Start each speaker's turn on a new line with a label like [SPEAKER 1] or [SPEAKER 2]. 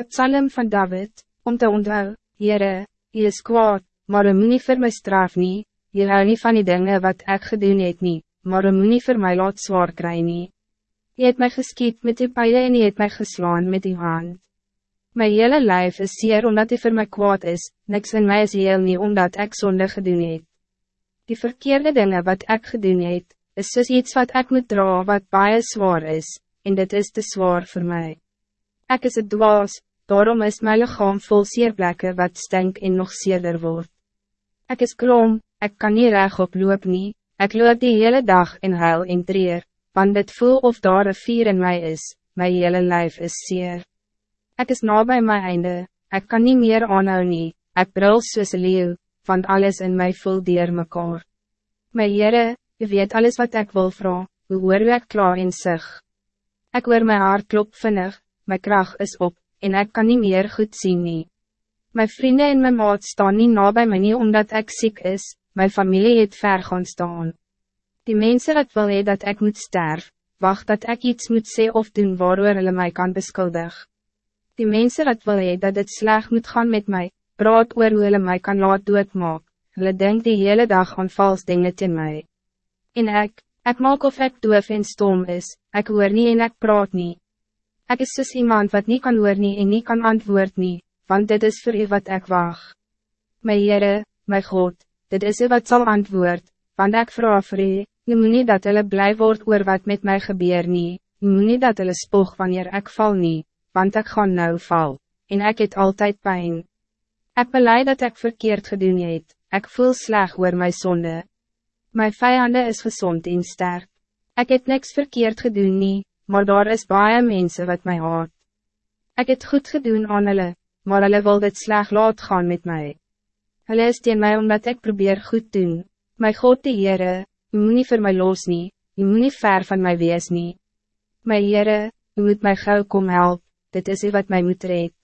[SPEAKER 1] Het psalm van David, om te onthou, Heere, jy is kwaad, maar jy moet nie vir my straf nie, jy hou nie van die dingen wat ik gedoen het nie, maar jy moet nie vir my laat zwaar kry nie. Jy het my geskiet met die pijlen en jy het my geslaan met die hand. My hele lijf is zeer omdat jy vir my kwaad is, niks in my is heel nie omdat ik zonde gedoen het. Die verkeerde dingen wat ik gedoen het, is soos iets wat ik moet dra wat baie zwaar is, en dit is te zwaar voor mij. Ik is het dwaas, daarom is mijn lichaam vol seerplekke wat stink en nog seerder word. Ik is krom, ik kan niet reg op loop nie, ek loop die hele dag in huil en treer, want dit voel of daar een vier in mij is, mijn hele lijf is seer. Ik is na bij mijn einde, ik kan niet meer aanhou nie, ek brul soos leeuw, want alles in mij voel dier mekaar. My Heere, je weet alles wat ik wil vragen, hoe hoor ek klaar in zich. Ik hoor mijn hart klop vinnig, mijn kracht is op, en ik kan niet meer goed zien nie. Mijn vrienden en mijn maat staan niet na bij mij nie omdat ik ziek is, mijn familie het ver gaan staan. Die mensen wat wil hee dat ik moet sterven, wacht dat ik iets moet zeggen of doen waardoor hulle mij kan beschuldig. Die mensen wat wil hee dat het sleg moet gaan met mij, praat oor hoe hulle mij kan laat doodmaak, hulle denk die hele dag aan vals dingen in mij. En ik, ik maak of ik doof en stom is, ik hoor niet en ik praat niet. Ik is dus iemand wat niet kan hoor nie en niet kan antwoord nie, want dit is voor u wat ik wacht. My Heere, my God, dit is u wat zal antwoord, want ik vraag vir u, u moet nie dat hulle blij word oor wat met mij gebeur nie, u moet nie dat hulle spoog wanneer ik val nie, want ik ga nou val, en ik het altijd pijn. Ik beleid dat ik verkeerd gedoen het, ik voel sleg oor my zonde. My vijanden is gezond en sterk. Ik het niks verkeerd gedoen nie, maar daar is baie mense wat mij haat. Ik het goed gedoen aan hulle, maar hulle wil dit sleg laat gaan met mij. Hulle is teen my omdat ik probeer goed doen. My God die Heere, u moet nie vir my los nie, u moet nie ver van mij wees nie. My Heere, u moet my gauw kom help, dit is u wat mij moet red.